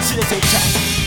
忘れてい